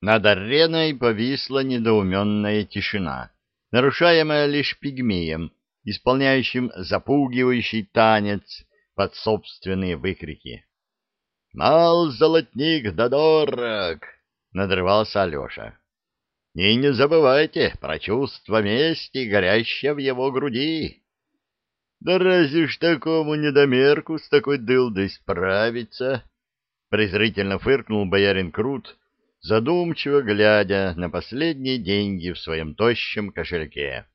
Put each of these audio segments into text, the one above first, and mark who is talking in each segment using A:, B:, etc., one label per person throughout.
A: Над ареной повисла недоуменная тишина, нарушаемая лишь пигмеем, исполняющим запугивающий танец под собственные выкрики. «Мал золотник да дорог!» — надрывался Алеша. «И не забывайте про чувство мести, горящее в его груди!» «Да разве ж такому недомерку с такой дылдой справиться?» Презрительно фыркнул боярин Крут, задумчиво глядя на последние деньги в своем тощем кошельке.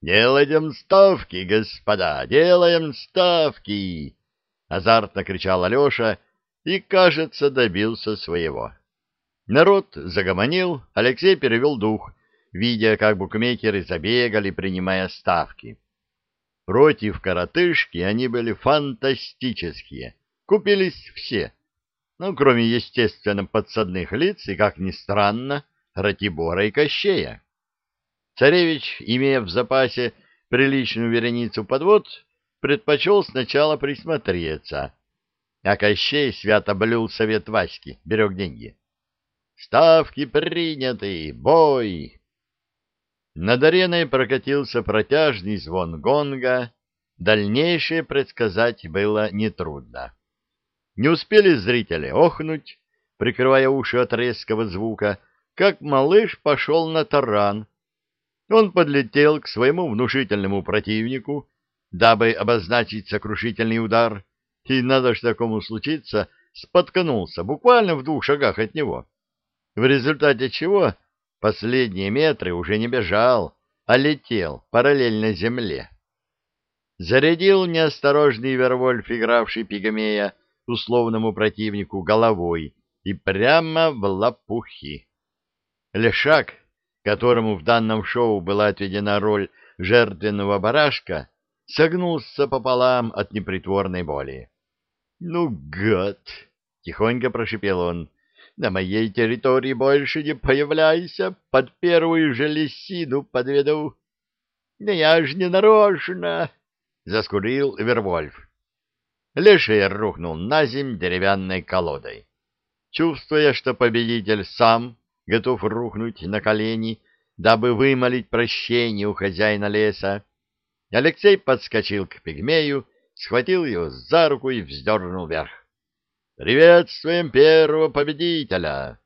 A: «Делаем ставки, господа, делаем ставки!» Азартно кричал Алеша и, кажется, добился своего. Народ загомонил, Алексей перевел дух, видя, как букмекеры забегали, принимая ставки. Против коротышки они были фантастические. Купились все. Ну, кроме, естественно, подсадных лиц и, как ни странно, Ратибора и Кощея. Царевич, имея в запасе приличную вереницу подвод, предпочел сначала присмотреться, а Кощей свято блюл совет Васьки, берег деньги. «Ставки приняты! Бой!» Над ареной прокатился протяжный звон гонга, дальнейшее предсказать было нетрудно. Не успели зрители охнуть, прикрывая уши от резкого звука, как малыш пошел на таран. Он подлетел к своему внушительному противнику, дабы обозначить сокрушительный удар, и, надо ж такому случиться, споткнулся буквально в двух шагах от него, в результате чего последние метры уже не бежал, а летел параллельно земле. Зарядил неосторожный Вервольф, игравший пигмея, условному противнику головой и прямо в лопухи. Лешак, которому в данном шоу была отведена роль жертвенного барашка, согнулся пополам от непритворной боли. — Ну, гад! — тихонько прошипел он. — На моей территории больше не появляйся, под первую же лисину подведу. — Да я ж не нарочно! — заскурил Вервольф. Леший рухнул на земь деревянной колодой. Чувствуя, что победитель сам готов рухнуть на колени, дабы вымолить прощение у хозяина леса, Алексей подскочил к пигмею, схватил его за руку и вздернул вверх. «Приветствуем первого победителя!»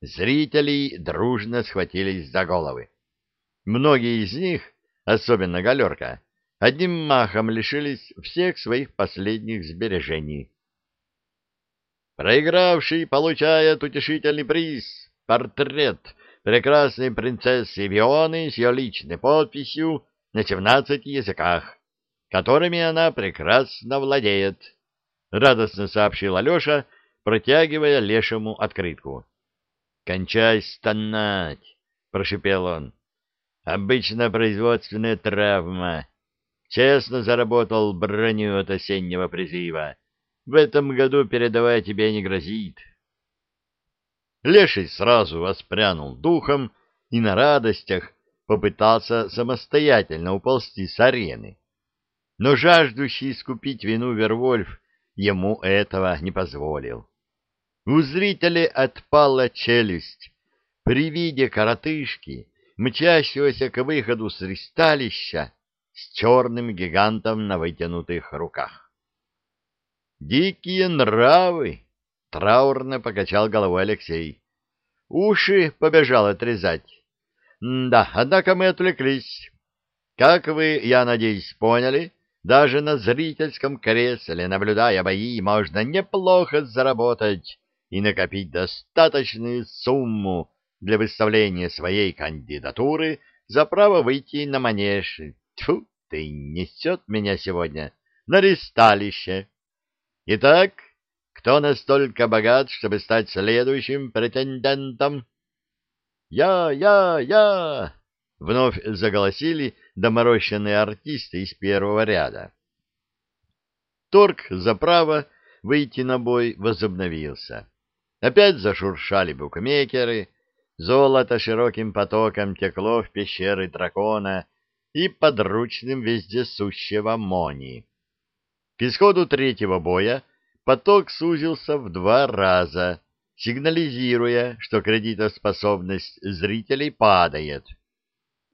A: Зрители дружно схватились за головы. Многие из них, особенно Галерка, одним махом лишились всех своих последних сбережений. Проигравший получает утешительный приз — портрет прекрасной принцессы Вионы с ее личной подписью на семнадцати языках, которыми она прекрасно владеет, — радостно сообщил Алеша, протягивая Лешему открытку. — Кончай стонать, — прошипел он. — Обычно производственная травма Честно заработал броню от осеннего призыва. В этом году передавая тебе не грозит. Леший сразу воспрянул духом и на радостях попытался самостоятельно уползти с арены. Но жаждущий искупить вину Вервольф ему этого не позволил. У зрителей отпала челюсть при виде коротышки, мчащегося к выходу с ристалища, с черным гигантом на вытянутых руках. «Дикие нравы!» — траурно покачал головой Алексей. «Уши побежал отрезать. Да, однако мы отвлеклись. Как вы, я надеюсь, поняли, даже на зрительском кресле, наблюдая бои, можно неплохо заработать и накопить достаточную сумму для выставления своей кандидатуры за право выйти на манеж Тьфу, ты несет меня сегодня на ресталище. Итак, кто настолько богат, чтобы стать следующим претендентом? Я, я, я! Вновь заголосили доморощенные артисты из первого ряда. Торг за право выйти на бой возобновился. Опять зашуршали букмекеры, золото широким потоком текло в пещеры дракона, и подручным вездесущего Мони. К исходу третьего боя поток сузился в два раза, сигнализируя, что кредитоспособность зрителей падает.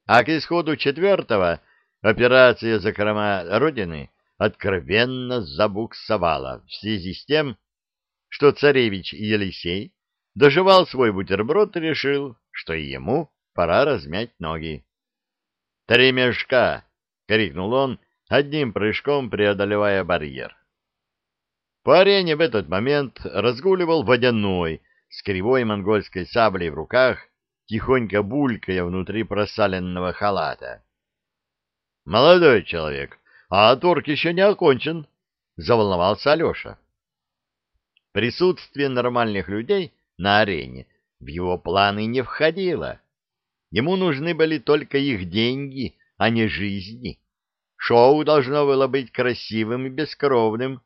A: А к исходу четвертого операция «Закрома Родины» откровенно забуксовала в связи с тем, что царевич Елисей доживал свой бутерброд и решил, что и ему пора размять ноги. «Три мешка!» — крикнул он, одним прыжком преодолевая барьер. По арене в этот момент разгуливал водяной с кривой монгольской саблей в руках, тихонько булькая внутри просаленного халата. «Молодой человек, а торг еще не окончен», — заволновался Алеша. Присутствие нормальных людей на арене в его планы не входило. Ему нужны были только их деньги, а не жизни. Шоу должно было быть красивым и бескровным.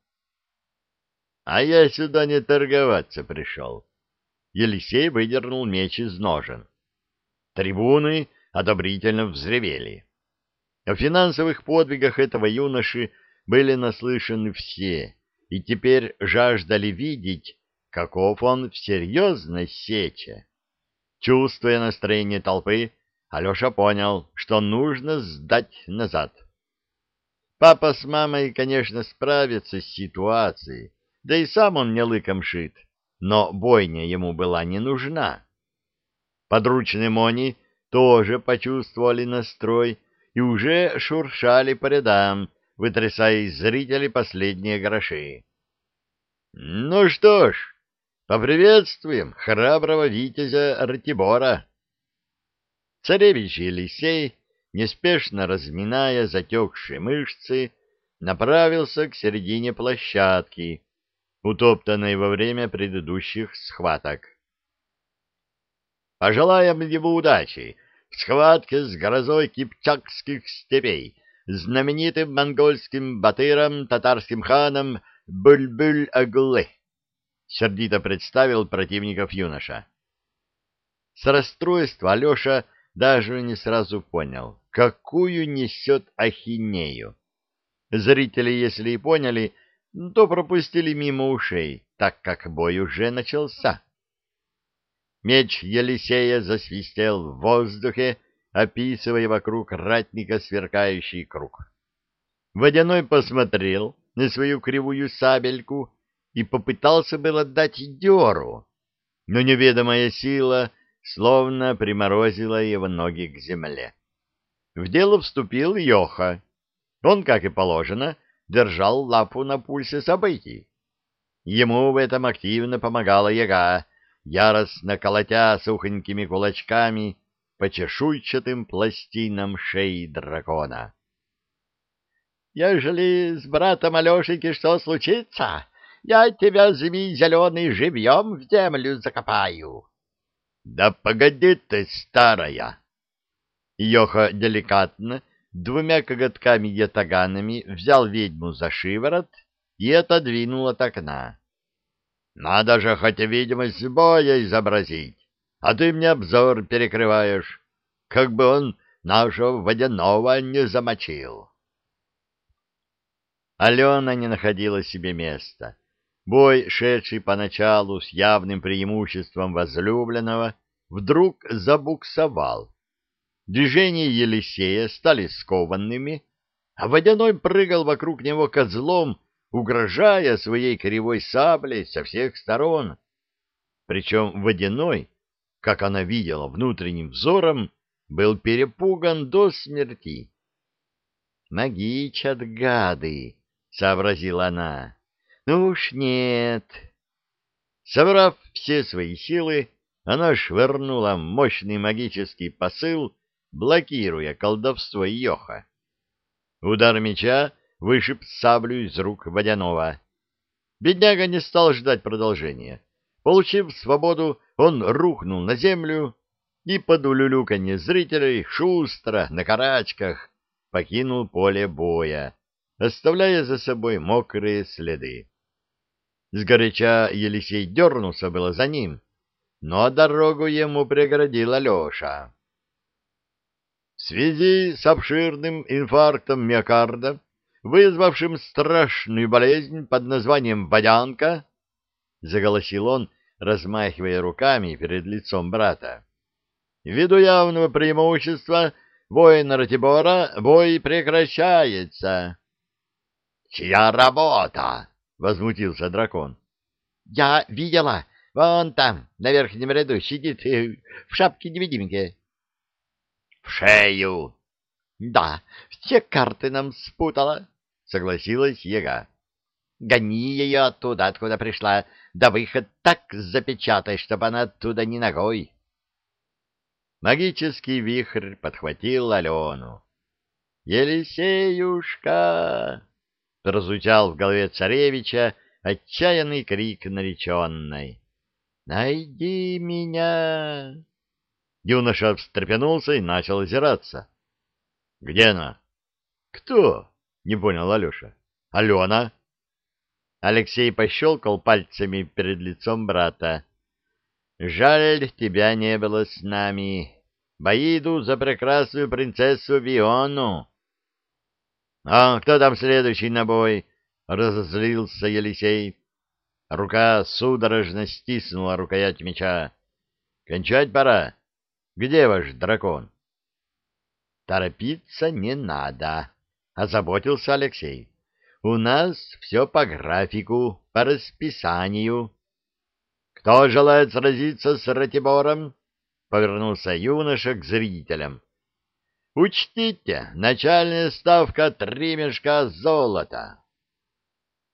A: А я сюда не торговаться пришел. Елисей выдернул меч из ножен. Трибуны одобрительно взревели. О финансовых подвигах этого юноши были наслышаны все, и теперь жаждали видеть, каков он в серьезной сече. Чувствуя настроение толпы, Алеша понял, что нужно сдать назад. Папа с мамой, конечно, справятся с ситуацией, да и сам он не лыком шит, но бойня ему была не нужна. Подручные Мони тоже почувствовали настрой и уже шуршали по рядам, вытрясая из зрителей последние гроши. Ну что ж, поприветствуем храброго витязя Ратибора. Царевич Елисей, неспешно разминая затекшие мышцы, направился к середине площадки, утоптанной во время предыдущих схваток. Пожелаем ему удачи в схватке с грозой кипчакских степей, знаменитым монгольским батыром, татарским ханом Бульбуль-Аглы, — сердито представил противников юноша. С расстройства Алеша даже не сразу понял, какую несет ахинею. Зрители, если и поняли, то пропустили мимо ушей, так как бой уже начался. Меч Елисея засвистел в воздухе, описывая вокруг ратника сверкающий круг. Водяной посмотрел на свою кривую сабельку и попытался было дать дёру, но неведомая сила словно приморозила его ноги к земле. В дело вступил Йоха. Он, как и положено, держал лапу на пульсе событий. Ему в этом активно помогала яга, яростно колотя сухонькими кулачками по чешуйчатым пластинам шеи дракона. «Ежели с братом Алешеньки что случится, я тебя, змей зеленый, живьем в землю закопаю». «Да погоди ты, старая!» Йоха деликатно, двумя коготками-ятаганами взял ведьму за шиворот и отодвинул от окна. Надо же хоть видимость боя изобразить, а ты мне обзор перекрываешь, как бы он нашего водяного не замочил. Алена не находила себе места. Бой, шедший поначалу с явным преимуществом возлюбленного, вдруг забуксовал. Движения Елисея стали скованными, а водяной прыгал вокруг него козлом, угрожая своей кривой саблей со всех сторон. Причем водяной, как она видела внутренним взором, был перепуган до смерти. «Магичат гады!» — сообразила она. «Ну уж нет!» Собрав все свои силы, она швырнула мощный магический посыл, блокируя колдовство Йоха. Удар меча вышиб саблю из рук водяного. Бедняга не стал ждать продолжения. Получив свободу, он рухнул на землю и под улюлюканье зрителей шустро на карачках покинул поле боя, оставляя за собой мокрые следы. Сгоряча Елисей дернулся было за ним, но дорогу ему преградил Алеша. В связи с обширным инфарктом миокарда вызвавшим страшную болезнь под названием водянка, — заголосил он, размахивая руками перед лицом брата. Ввиду явного преимущества воина Ратибора бой прекращается. — Чья работа? — возмутился дракон. — Я видела. Вон там, на верхнем ряду, сидит э, в шапке-невидимке. — В шею! — Да, все карты нам спутала, — согласилась яга. — Гони ее оттуда, откуда пришла, да выход так запечатай, чтобы она оттуда ни ногой. Магический вихрь подхватил Алену. «Елисеюшка!» — прозвучал в голове царевича отчаянный крик нареченной. «Найди меня!» Юноша встрепенулся и начал озираться. «Где она?» «Кто?» — не понял Алеша. «Алена?» Алексей пощелкал пальцами перед лицом брата. «Жаль, тебя не было с нами. Бои идут за прекрасную принцессу Виону». «А кто там следующий на бой?» — разозлился Елисей. Рука судорожно стиснула рукоять меча. «Кончать пора. Где ваш дракон?» «Торопиться не надо», — озаботился Алексей. «У нас все по графику, по расписанию». «Кто желает сразиться с Ратибором?» — повернулся юноша к зрителям. «Учтите, начальная ставка — три мешка золота».